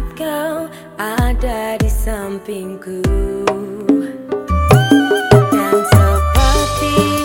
saat kau ada di sampingku. Dan seperti